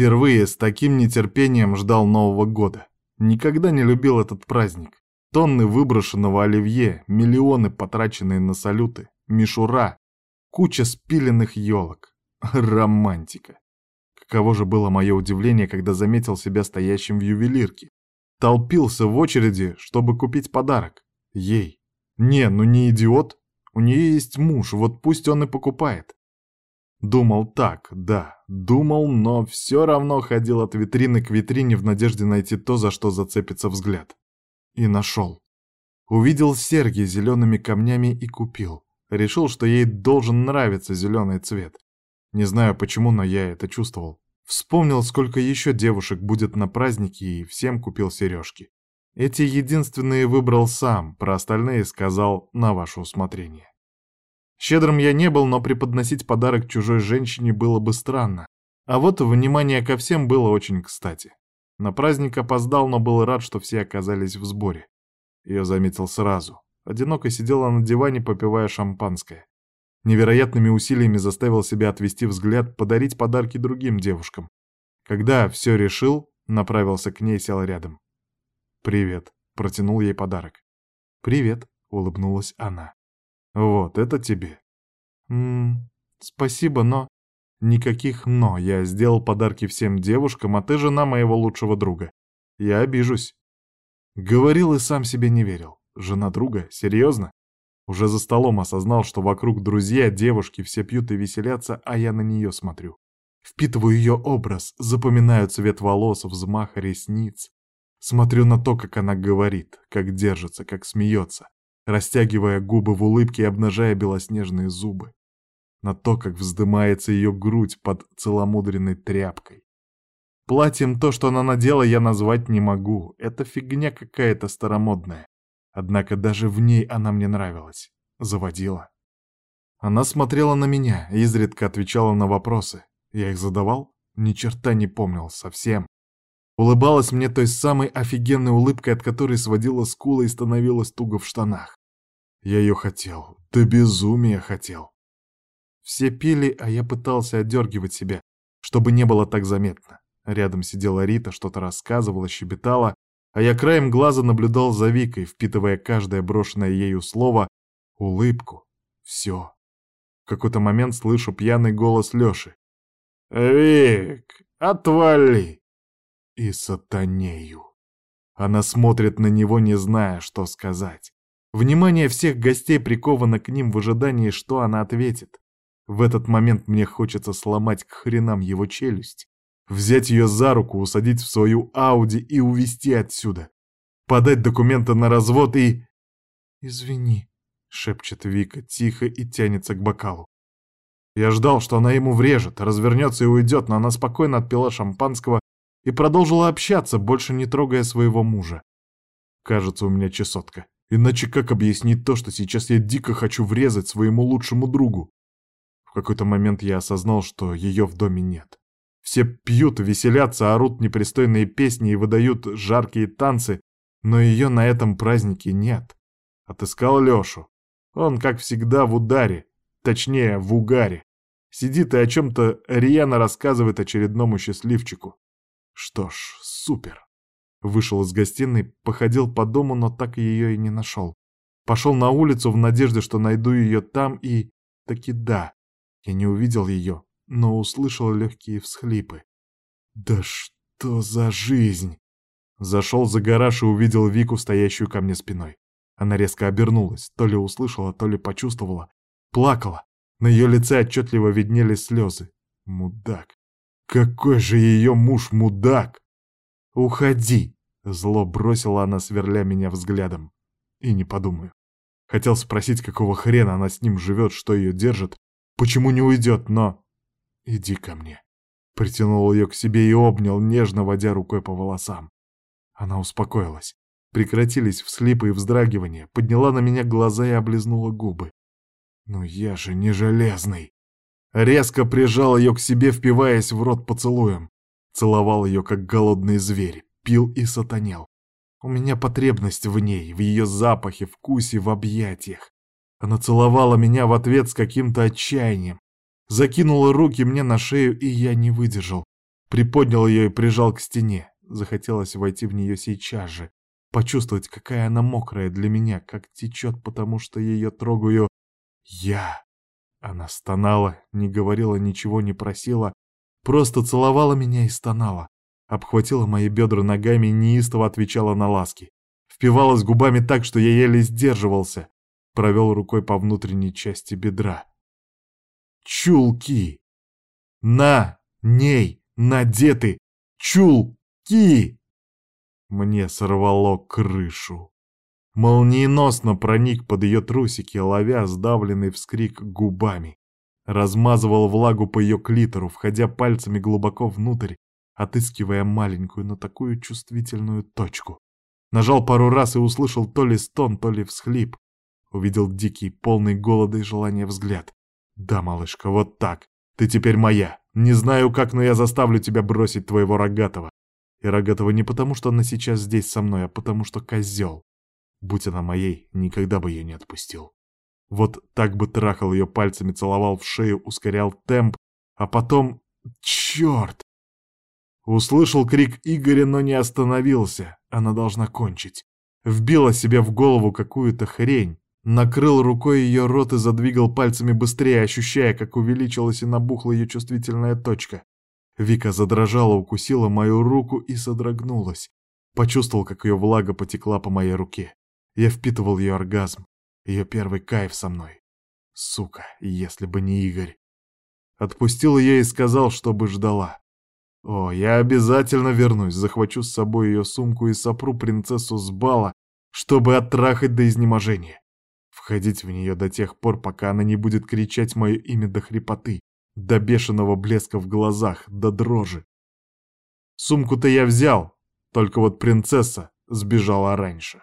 Впервые с таким нетерпением ждал Нового года. Никогда не любил этот праздник. Тонны выброшенного оливье, миллионы потраченные на салюты, мишура, куча спиленных елок. Романтика. Каково же было мое удивление, когда заметил себя стоящим в ювелирке. Толпился в очереди, чтобы купить подарок. Ей. Не, ну не идиот. У нее есть муж, вот пусть он и покупает. Думал так, да, думал, но все равно ходил от витрины к витрине в надежде найти то, за что зацепится взгляд. И нашел. Увидел серьги зелеными камнями и купил. Решил, что ей должен нравиться зеленый цвет. Не знаю почему, но я это чувствовал. Вспомнил, сколько еще девушек будет на празднике, и всем купил сережки. Эти единственные выбрал сам, про остальные сказал на ваше усмотрение. Щедрым я не был, но преподносить подарок чужой женщине было бы странно. А вот внимание ко всем было очень кстати. На праздник опоздал, но был рад, что все оказались в сборе. Ее заметил сразу. Одиноко сидела на диване, попивая шампанское. Невероятными усилиями заставил себя отвести взгляд, подарить подарки другим девушкам. Когда все решил, направился к ней и сел рядом. «Привет», — протянул ей подарок. «Привет», — улыбнулась она. Вот это тебе. Ммм, спасибо, но... Никаких «но». Я сделал подарки всем девушкам, а ты жена моего лучшего друга. Я обижусь. Говорил и сам себе не верил. Жена друга? Серьезно? Уже за столом осознал, что вокруг друзья, девушки, все пьют и веселятся, а я на нее смотрю. Впитываю ее образ, запоминаю цвет волос, взмах ресниц. Смотрю на то, как она говорит, как держится, как смеется растягивая губы в улыбке и обнажая белоснежные зубы. На то, как вздымается ее грудь под целомудренной тряпкой. Платьем то, что она надела, я назвать не могу. Это фигня какая-то старомодная. Однако даже в ней она мне нравилась. Заводила. Она смотрела на меня, изредка отвечала на вопросы. Я их задавал? Ни черта не помнил, совсем. Улыбалась мне той самой офигенной улыбкой, от которой сводила скулы и становилась туго в штанах. Я ее хотел. До безумие хотел. Все пили, а я пытался отдергивать себя, чтобы не было так заметно. Рядом сидела Рита, что-то рассказывала, щебетала, а я краем глаза наблюдал за Викой, впитывая каждое брошенное ею слово, улыбку. Все. В какой-то момент слышу пьяный голос Лёши. «Вик, отвали!» И сатанею. Она смотрит на него, не зная, что сказать. Внимание всех гостей приковано к ним в ожидании, что она ответит. В этот момент мне хочется сломать к хренам его челюсть, взять ее за руку, усадить в свою Ауди и увезти отсюда, подать документы на развод и... «Извини», — шепчет Вика тихо и тянется к бокалу. Я ждал, что она ему врежет, развернется и уйдет, но она спокойно отпила шампанского и продолжила общаться, больше не трогая своего мужа. Кажется, у меня чесотка. Иначе как объяснить то, что сейчас я дико хочу врезать своему лучшему другу? В какой-то момент я осознал, что ее в доме нет. Все пьют, веселятся, орут непристойные песни и выдают жаркие танцы, но ее на этом празднике нет. Отыскал Лешу. Он, как всегда, в ударе, точнее, в угаре. Сидит и о чем-то рьяно рассказывает очередному счастливчику. Что ж, супер. Вышел из гостиной, походил по дому, но так ее и не нашел. Пошел на улицу в надежде, что найду ее там и... Таки да, я не увидел ее, но услышал легкие всхлипы. Да что за жизнь! Зашел за гараж и увидел Вику, стоящую ко мне спиной. Она резко обернулась, то ли услышала, то ли почувствовала. Плакала. На ее лице отчетливо виднелись слезы. Мудак. Какой же ее муж мудак! «Уходи!» Зло бросила она, сверля меня взглядом. И не подумаю. Хотел спросить, какого хрена она с ним живет, что ее держит, почему не уйдет, но... «Иди ко мне». Притянул ее к себе и обнял, нежно водя рукой по волосам. Она успокоилась. Прекратились вслипы и вздрагивания, подняла на меня глаза и облизнула губы. «Ну я же не железный!» Резко прижал ее к себе, впиваясь в рот поцелуем. Целовал ее, как голодный зверь пил и сатанял. У меня потребность в ней, в ее запахе, вкусе, в объятиях. Она целовала меня в ответ с каким-то отчаянием. Закинула руки мне на шею, и я не выдержал. Приподнял ее и прижал к стене. Захотелось войти в нее сейчас же. Почувствовать, какая она мокрая для меня, как течет, потому что ее трогаю я. Она стонала, не говорила ничего, не просила. Просто целовала меня и стонала обхватила мои бедра ногами и неистово отвечала на ласки. Впивалась губами так, что я еле сдерживался. Провел рукой по внутренней части бедра. Чулки! На ней надеты чулки! Мне сорвало крышу. Молниеносно проник под ее трусики, ловя сдавленный вскрик губами. Размазывал влагу по ее клитору, входя пальцами глубоко внутрь отыскивая маленькую, но такую чувствительную точку. Нажал пару раз и услышал то ли стон, то ли всхлип. Увидел дикий, полный голода и желания взгляд. «Да, малышка, вот так. Ты теперь моя. Не знаю как, но я заставлю тебя бросить твоего рогатого. И рогатого не потому, что она сейчас здесь со мной, а потому, что козел. Будь она моей, никогда бы ее не отпустил». Вот так бы трахал ее пальцами, целовал в шею, ускорял темп, а потом... Черт! Услышал крик Игоря, но не остановился. Она должна кончить. Вбила себе в голову какую-то хрень. Накрыл рукой ее рот и задвигал пальцами быстрее, ощущая, как увеличилась и набухла ее чувствительная точка. Вика задрожала, укусила мою руку и содрогнулась. Почувствовал, как ее влага потекла по моей руке. Я впитывал ее оргазм, ее первый кайф со мной. Сука, если бы не Игорь. Отпустил ее и сказал, чтобы ждала. О, я обязательно вернусь, захвачу с собой ее сумку и сопру принцессу с бала, чтобы оттрахать до изнеможения. Входить в нее до тех пор, пока она не будет кричать мое имя до хрипоты, до бешеного блеска в глазах, до дрожи. Сумку-то я взял, только вот принцесса сбежала раньше.